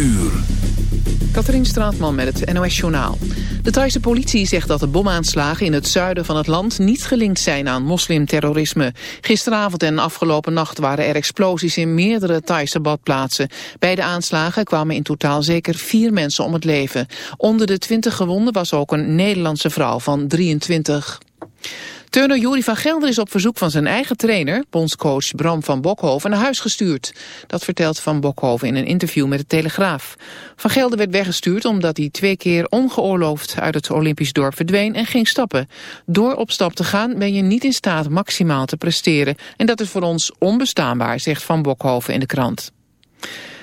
uur. Katrien Straatman met het NOS-journaal. De Thaise politie zegt dat de bomaanslagen in het zuiden van het land niet gelinkt zijn aan moslimterrorisme. Gisteravond en afgelopen nacht waren er explosies in meerdere Thaise badplaatsen. Bij de aanslagen kwamen in totaal zeker vier mensen om het leven. Onder de twintig gewonden was ook een Nederlandse vrouw van 23. Turner Juri van Gelder is op verzoek van zijn eigen trainer, bondscoach Bram van Bokhoven, naar huis gestuurd. Dat vertelt Van Bokhoven in een interview met de Telegraaf. Van Gelder werd weggestuurd omdat hij twee keer ongeoorloofd uit het Olympisch dorp verdween en ging stappen. Door op stap te gaan ben je niet in staat maximaal te presteren. En dat is voor ons onbestaanbaar, zegt Van Bokhoven in de krant.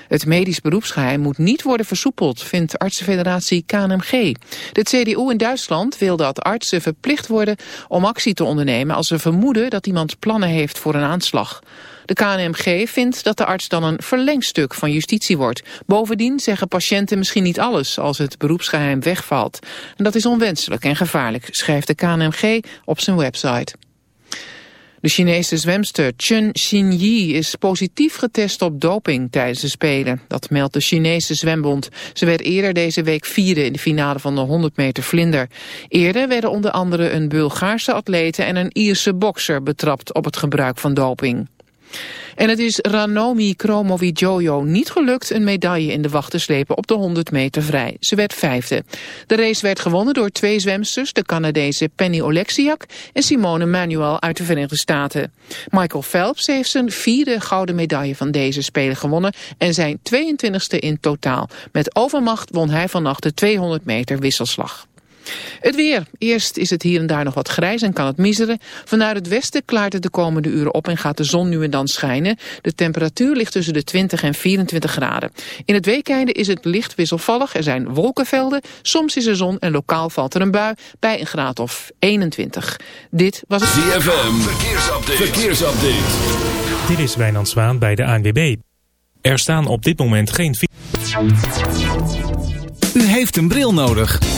Het medisch beroepsgeheim moet niet worden versoepeld, vindt artsenfederatie KNMG. De CDU in Duitsland wil dat artsen verplicht worden om actie te ondernemen als ze vermoeden dat iemand plannen heeft voor een aanslag. De KNMG vindt dat de arts dan een verlengstuk van justitie wordt. Bovendien zeggen patiënten misschien niet alles als het beroepsgeheim wegvalt. En dat is onwenselijk en gevaarlijk, schrijft de KNMG op zijn website. De Chinese zwemster Chen Xinyi is positief getest op doping tijdens de Spelen. Dat meldt de Chinese zwembond. Ze werd eerder deze week vierde in de finale van de 100 meter vlinder. Eerder werden onder andere een Bulgaarse atlete en een Ierse bokser betrapt op het gebruik van doping. En het is Ranomi Kromowidjojo niet gelukt een medaille in de wacht te slepen op de 100 meter vrij. Ze werd vijfde. De race werd gewonnen door twee zwemsters, de Canadese Penny Oleksiak en Simone Manuel uit de Verenigde Staten. Michael Phelps heeft zijn vierde gouden medaille van deze Spelen gewonnen en zijn 22e in totaal. Met overmacht won hij vannacht de 200 meter wisselslag. Het weer. Eerst is het hier en daar nog wat grijs en kan het miseren. Vanuit het westen klaart het de komende uren op en gaat de zon nu en dan schijnen. De temperatuur ligt tussen de 20 en 24 graden. In het weekeinde is het licht wisselvallig. Er zijn wolkenvelden. Soms is er zon en lokaal valt er een bui bij een graad of 21. Dit was het... ZFM. Verkeersupdate. Verkeersupdate. Dit is Wijnand Zwaan bij de ANWB. Er staan op dit moment geen... U heeft een bril nodig.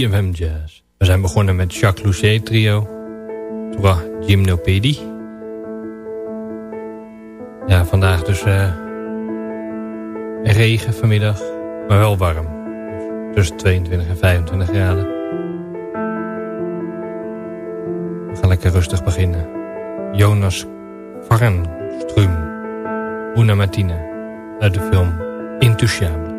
ZFM Jazz. We zijn begonnen met Jacques Lucet trio. Trois Gymnopédie. Ja, vandaag dus uh, regen vanmiddag, maar wel warm. Dus tussen 22 en 25 graden. We gaan lekker rustig beginnen. Jonas Varenström, Una Martina, uit de film Intouchable.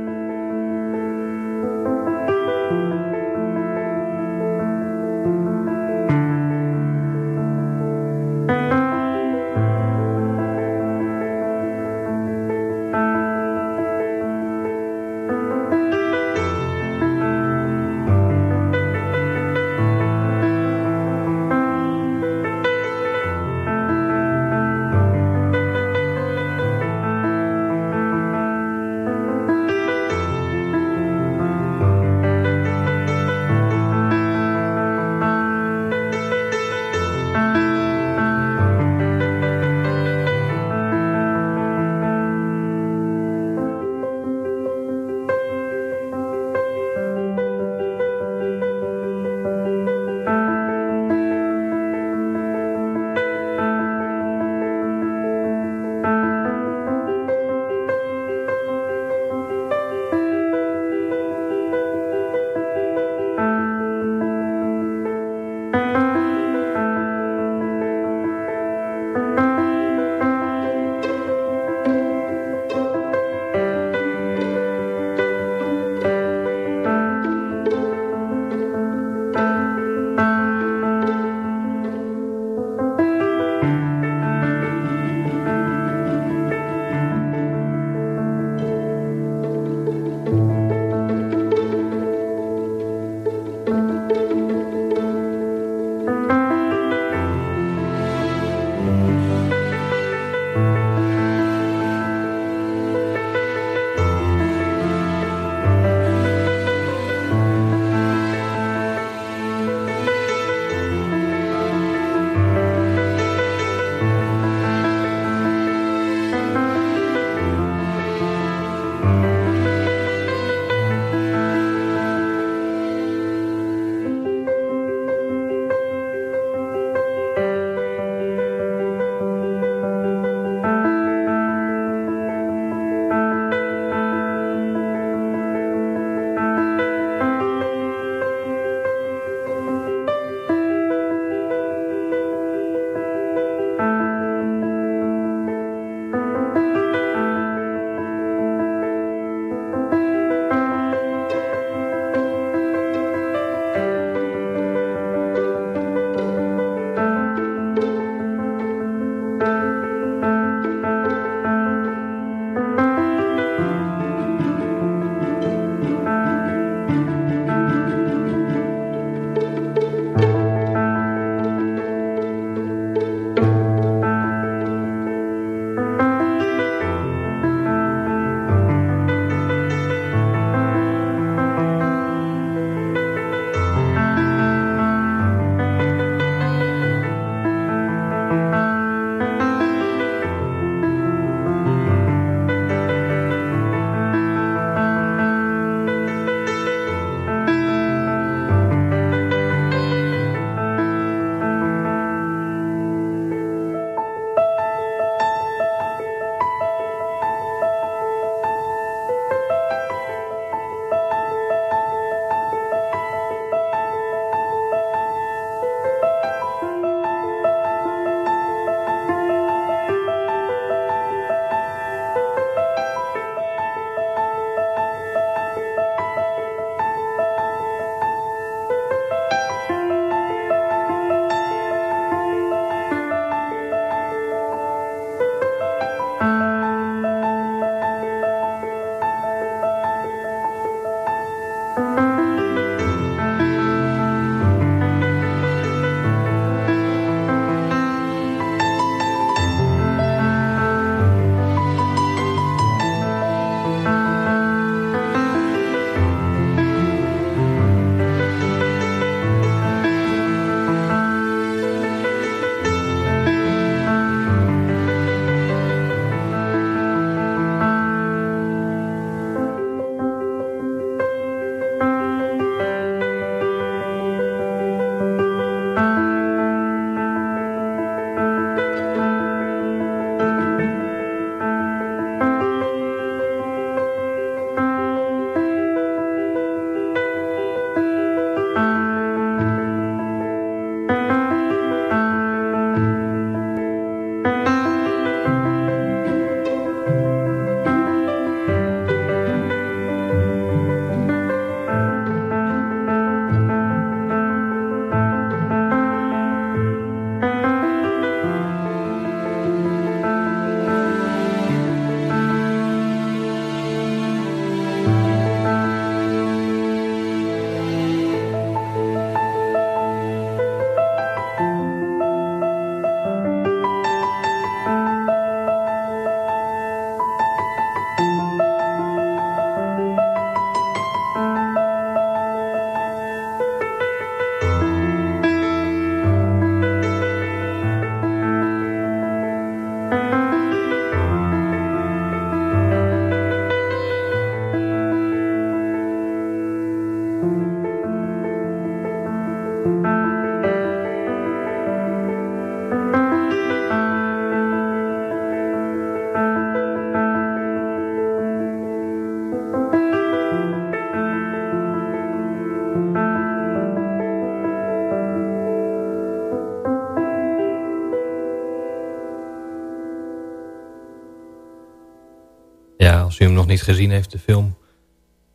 Niet gezien heeft, de film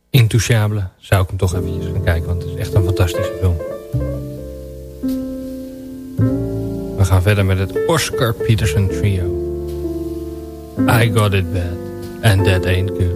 Intouchable... zou ik hem toch eventjes gaan kijken, want het is echt een fantastische film. We gaan verder met het Oscar Peterson Trio. I Got It Bad, and That Ain't Good.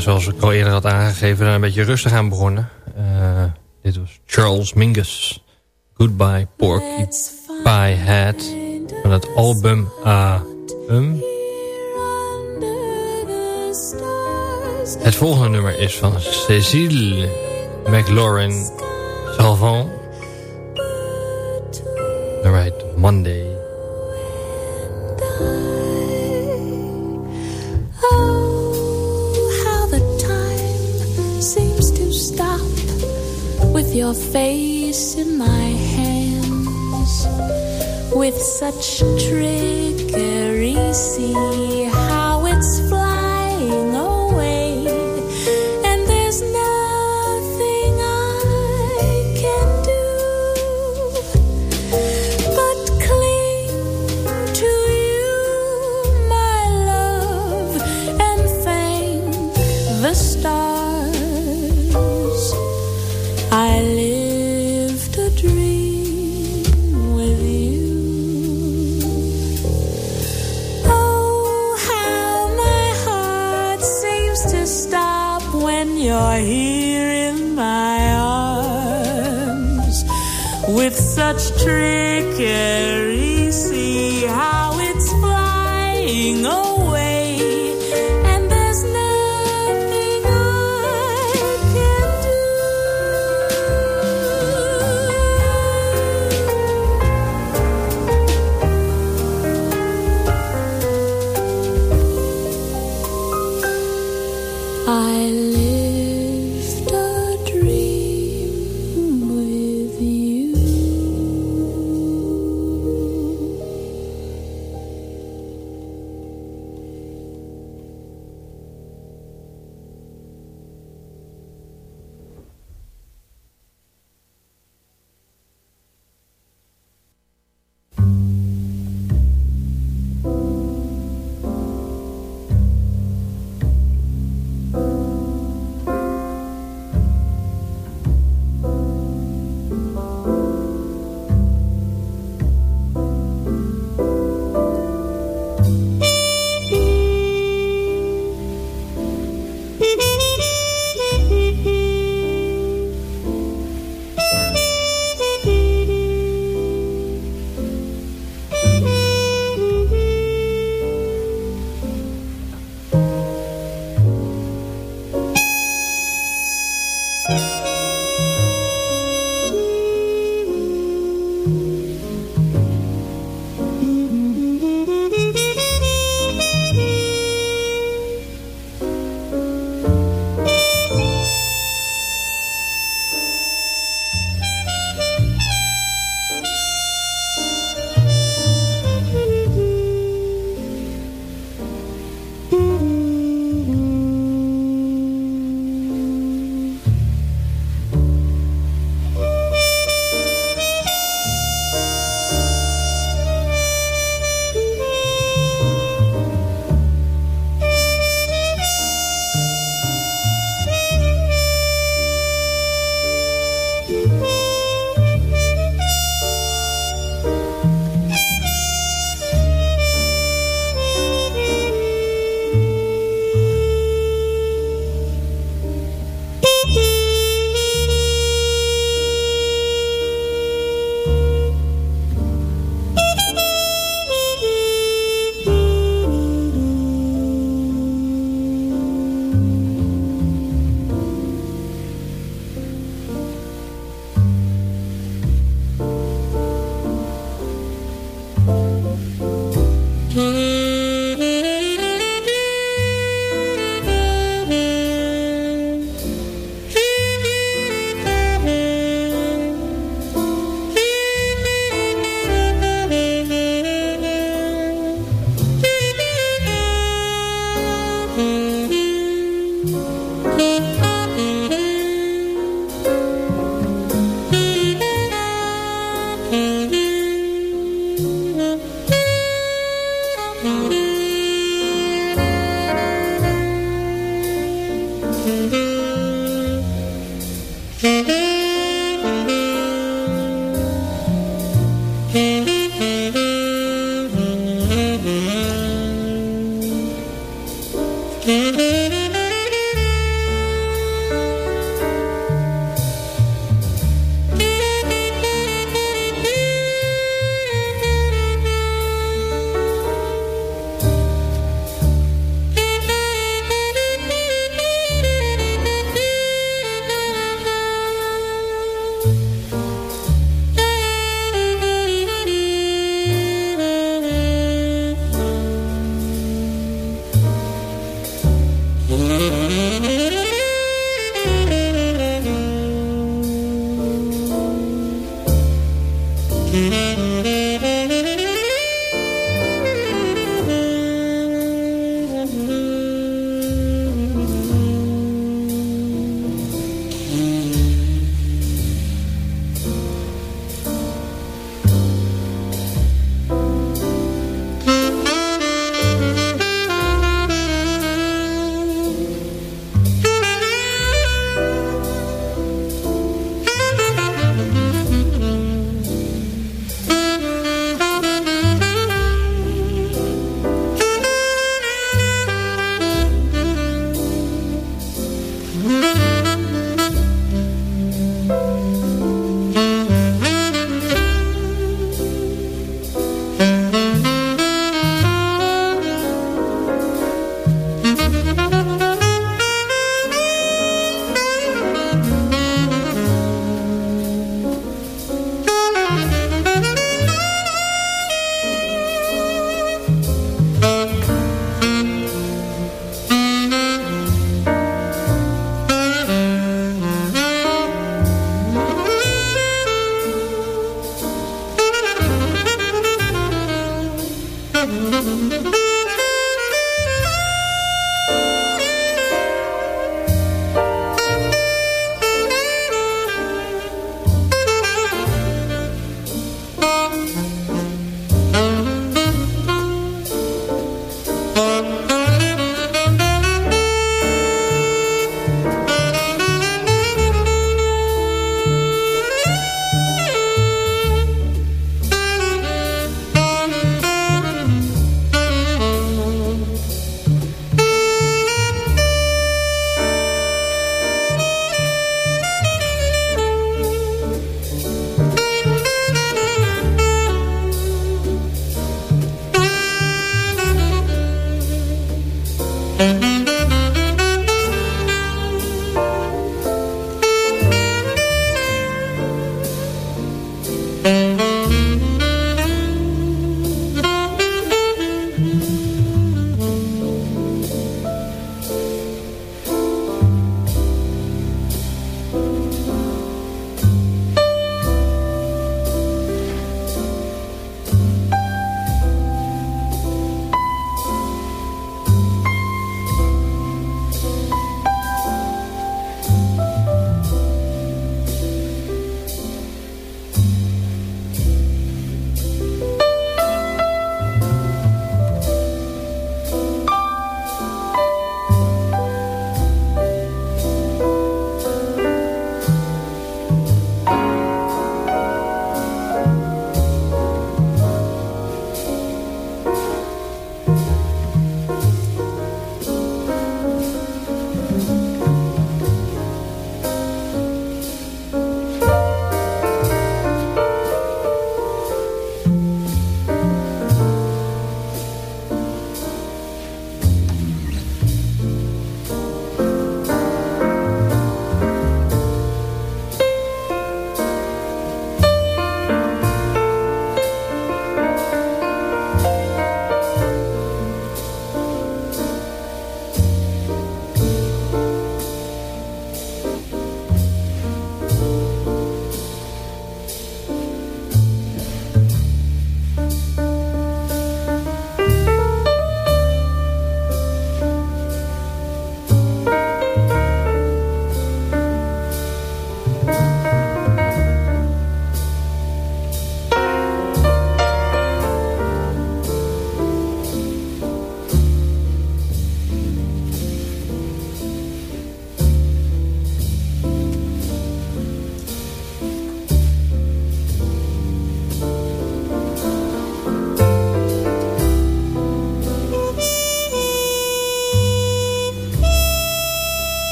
Zoals ik al eerder had aangegeven, een beetje rustig aan begonnen. Uh, dit was Charles Mingus. Goodbye Porky Pie Hat. Van het album A. Um. Het volgende nummer is van Cécile McLaurin Salvant. Heet Monday. Face in my hands with such trickery see Mm-hmm.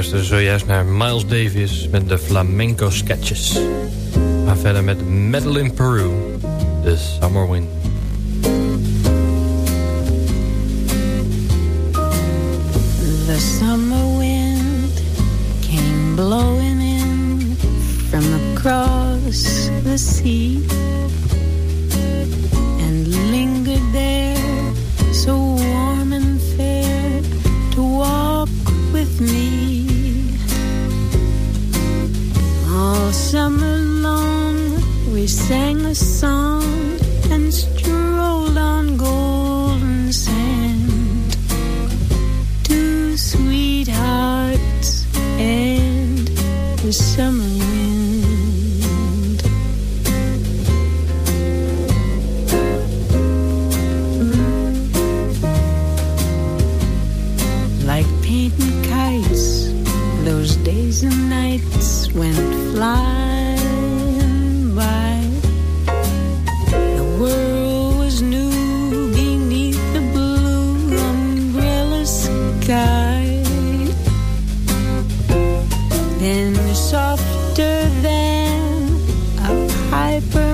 Luisteren zojuist naar Miles Davis met de Flamenco Sketches. We gaan verder met Madeline Peru, The Summer Wind. The summer wind came blowing in from across the sea and lingered there so warm and fair to walk with me. Summer long we sang a song been softer than a piper.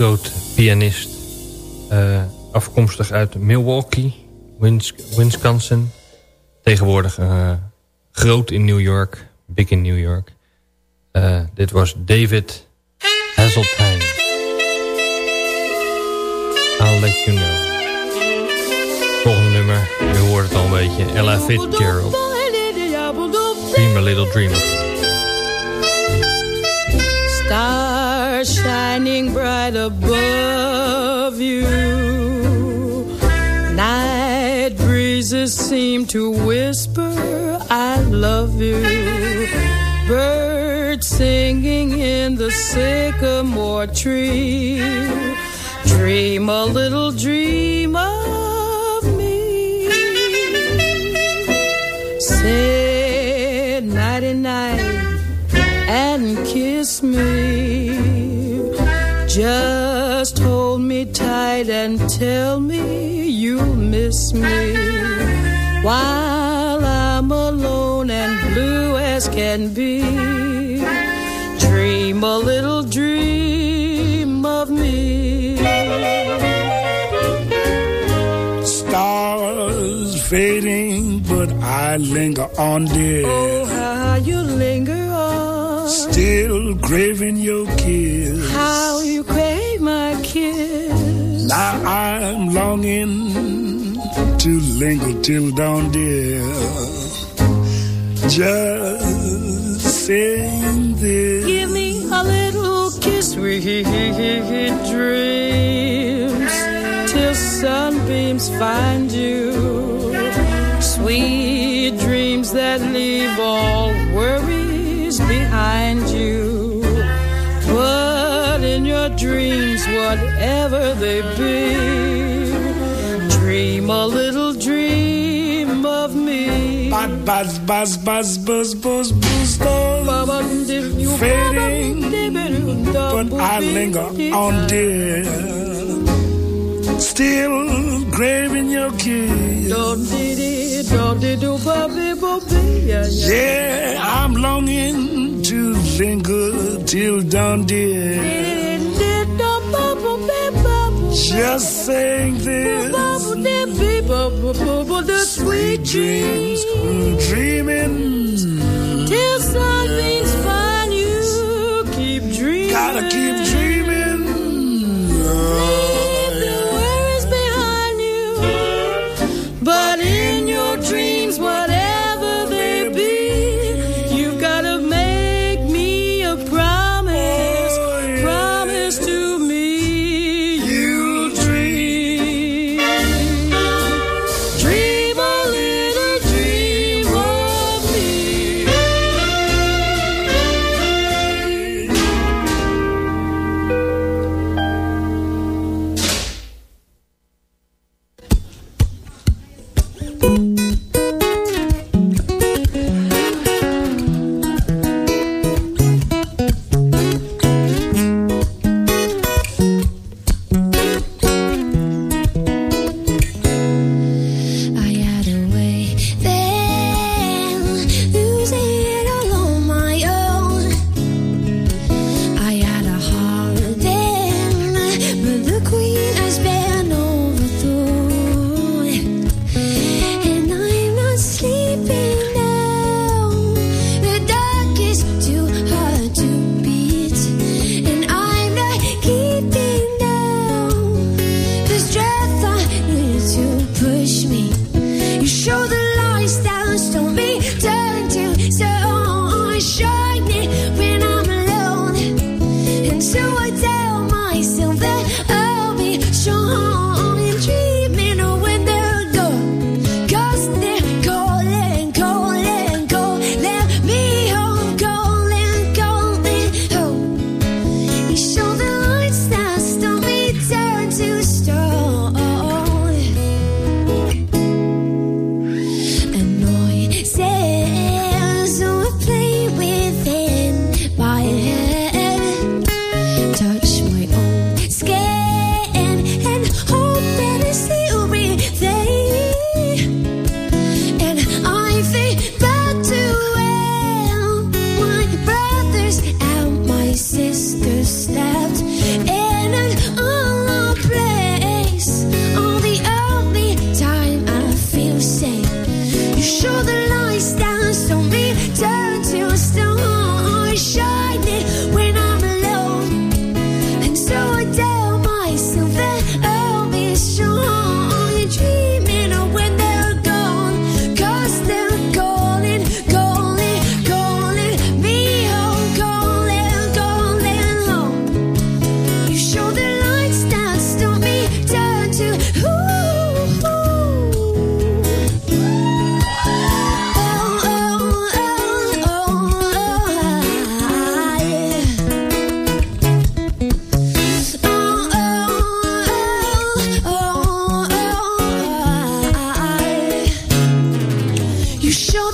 Groot pianist. Uh, afkomstig uit Milwaukee, Wisconsin. Tegenwoordig uh, groot in New York, big in New York. Uh, dit was David Hazeltine. I'll let you know. Volgende nummer, u hoort het al een beetje. Ella Fitzgerald. Dream a little dream. Shining bright above you. Night breezes seem to whisper, I love you. Birds singing in the sycamore tree. Dream a little dream of me. Say Just hold me tight and tell me you miss me. While I'm alone and blue as can be. Dream a little dream of me. Stars fading, but I linger on, dear. Oh, how you linger. Still craving your kiss. How you crave my kiss. Now I'm longing to linger till dawn, dear. Just saying this. Give me a little kiss, sweet dreams, till sunbeams find you. Sweet dreams that leave all worries behind dreams, whatever they be, dream a little dream of me. Buzz, buzz, buzz, buzz, buzz, buzz, buzz. Fading, but I linger on, dear. Still craving your kiss. Yeah, I'm longing to linger till dawn, dear. Just saying this. Sweet dreams, dreaming. Till something's find you, keep dreaming. Gotta keep dreaming. Leave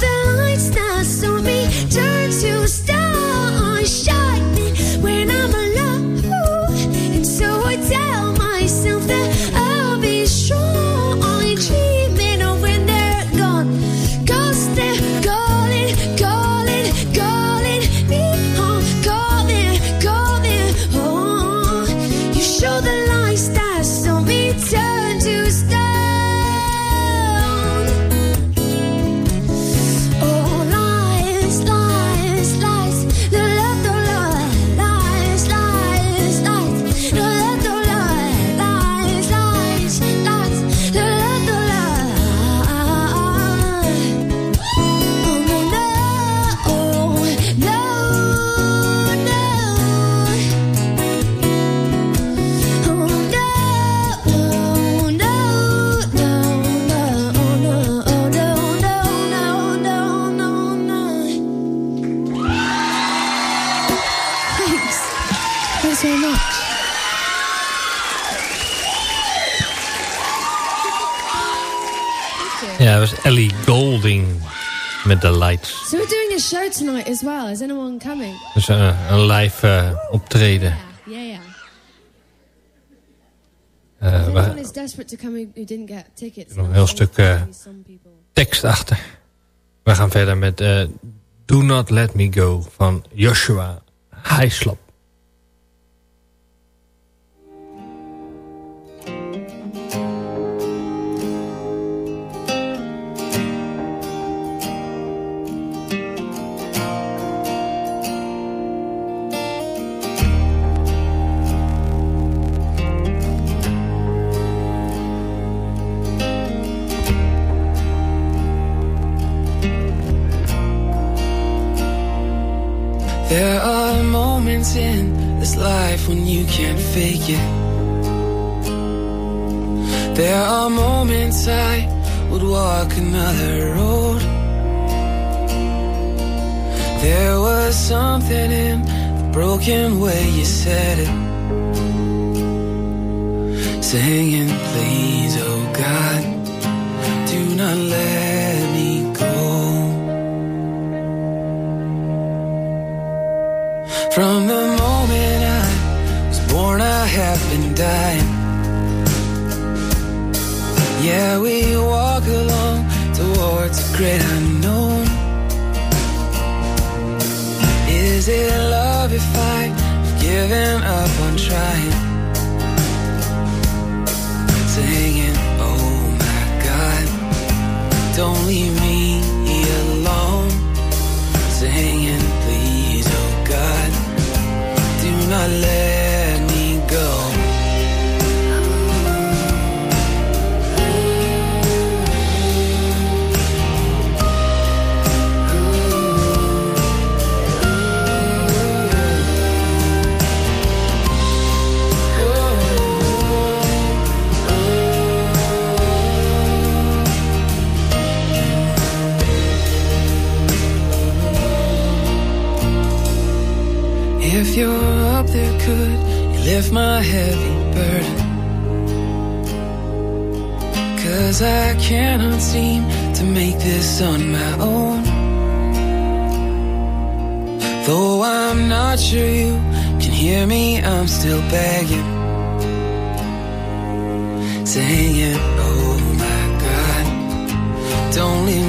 the lights, that so me. Just met The Lights. So we're doing a show tonight as well. Is anyone coming? Dus uh, een live uh, optreden. Yeah, yeah. Uh, we, anyone is desperate to come who, didn't get tickets. nog een heel stuk uh, tekst achter. We gaan verder met uh, Do Not Let Me Go van Joshua Heislop. Moments in this life when you can't fake it. There are moments I would walk another road. There was something in the broken way you said it. Singing, please, oh God, dying. Yeah, we walk along towards a great unknown. Is it love if I've given up on trying? Lift my heavy burden? Cause I cannot seem to make this on my own. Though I'm not sure you can hear me, I'm still begging. Saying, oh my God, don't leave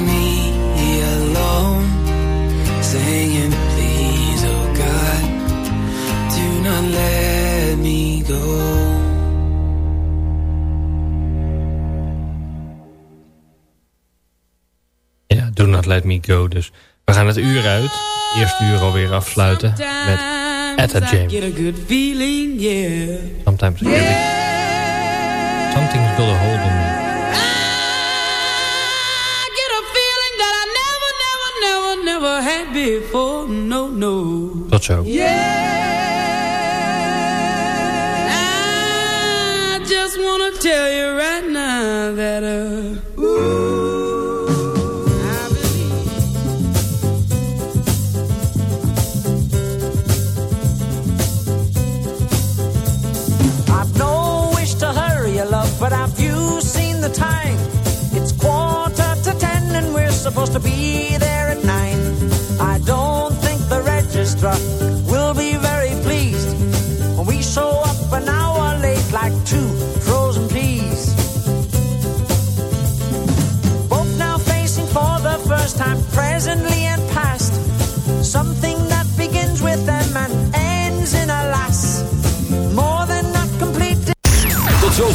Let Me Go. Dus we gaan het uur uit. Eerste uur alweer afsluiten met Etta James. Get a good feeling, yeah. Sometimes I get. Something's got a hold on me. I get a feeling that I never, never, never, never had before. No, no. Tot zo. I just wanna tell you right now that uh, the time? It's quarter to ten and we're supposed to be there at nine. I don't think the registrar will be very pleased when we show up an hour late like two frozen peas. Both now facing for the first time, presently and past. Something